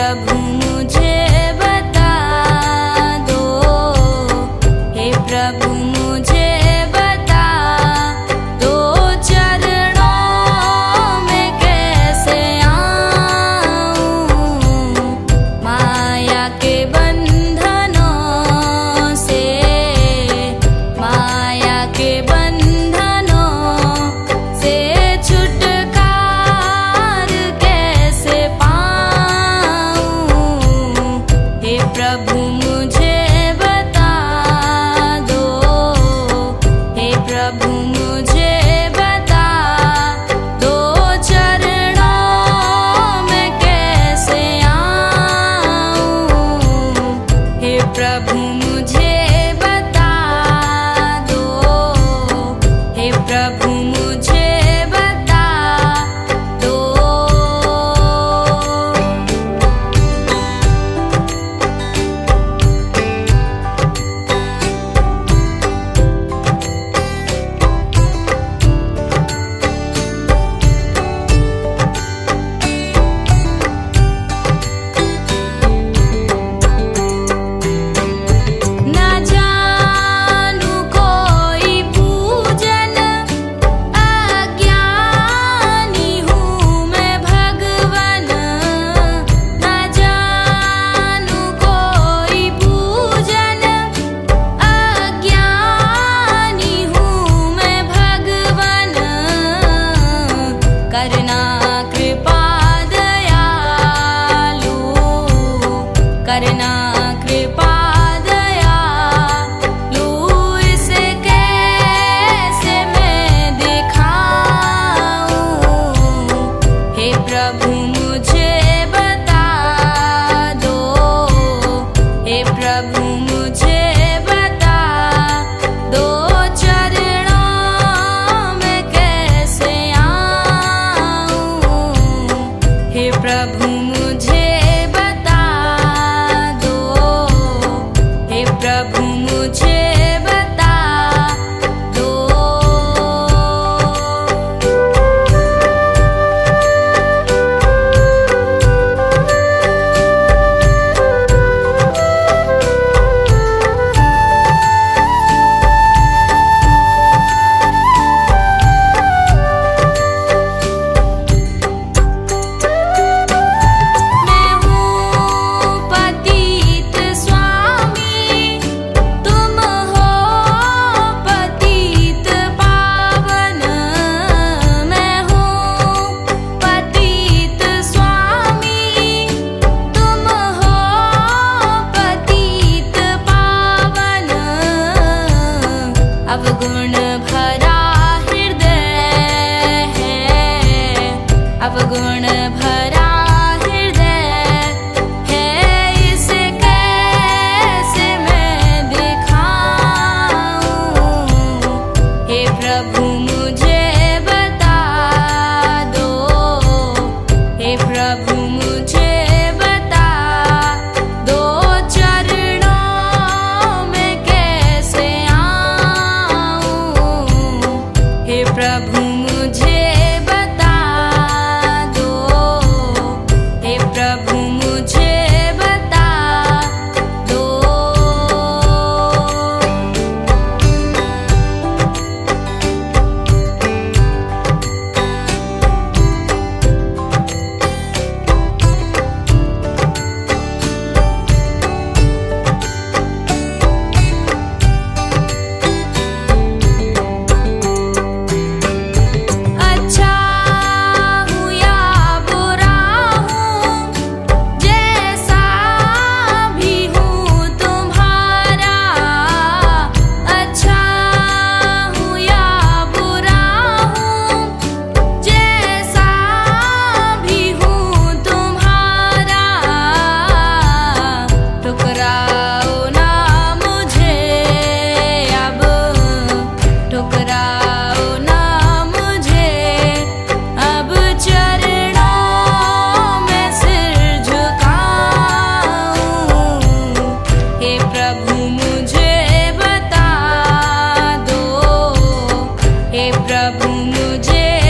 प्रभु मुझे प्रभु love. प्रभु मुझे